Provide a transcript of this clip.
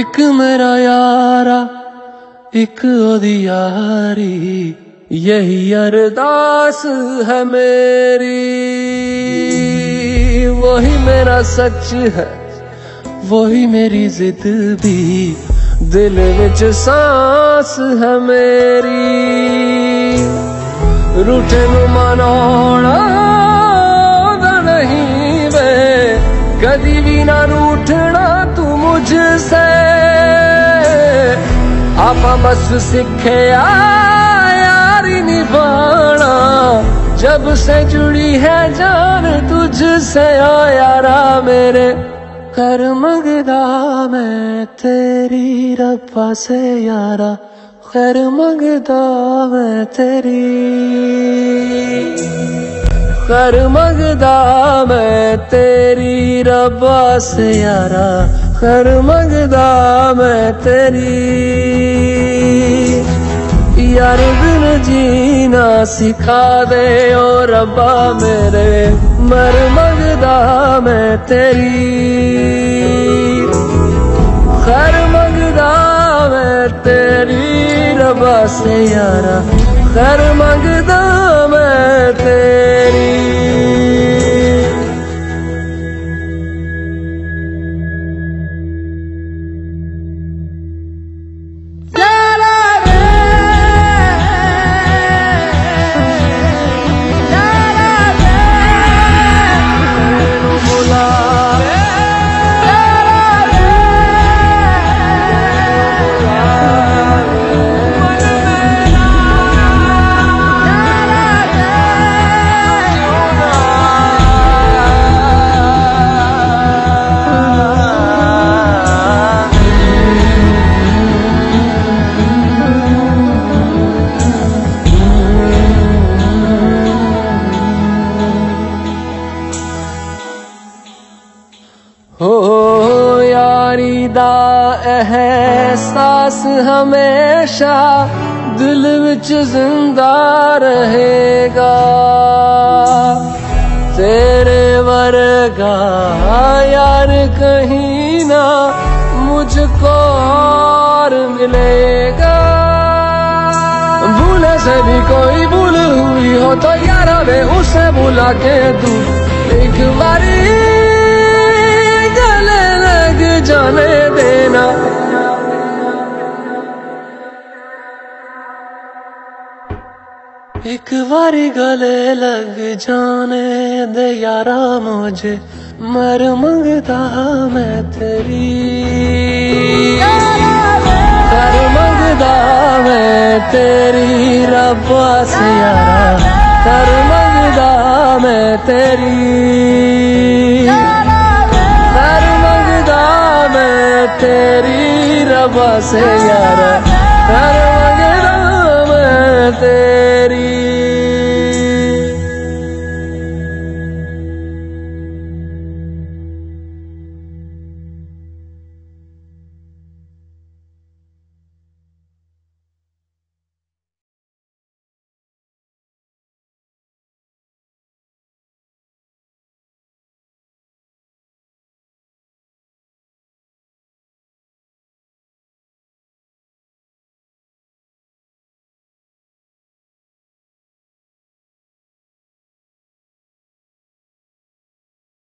एक मेरा यारा, एक यारी यही अरदास है मेरी। वही मेरा सच है, वही मेरी जिद भी, दिल बिच सांस है मेरी। रूठे नु मना नहीं वे, कदी भी ना रूठना तू मुझसे। आप बस सीखे यारी निभाना। जब से जुड़ी है जान तुझसे ओ यारा मेरे। कर मंगदा मैं तेरी रब्बा से यारा। खैर मंगदा मैं तेरी। कर मंगदा मैं तेरी रब्बा से यारा। कर मंगदा मैं तेरी। यार बिन जीना सिखा दे ओ रब्बा मेरे। मर मंगदा मैं तेरी। खैर मंगदा मैं तेरी रब्बा से यारा। खैर मंगदा हो यारी दा एहसास हमेशा दिल विच ज़िंदा रहेगा। तेरे वर्गा, यार कहीं ना मुझको और मिलेगा। भूले से भी कोई भूल हुई हो तो यार वे उसे बुला के तू एक बारी जाने देना। एक बारी गले लग जाने दे यारा मुझे, मर मंगता मैं तेरी। कर मंगदा मैं तेरी रब्बा से यारा। कर मंगदा मैं तेरी। तेरी रब्बा से यारा कर मंगदा मैं तेरी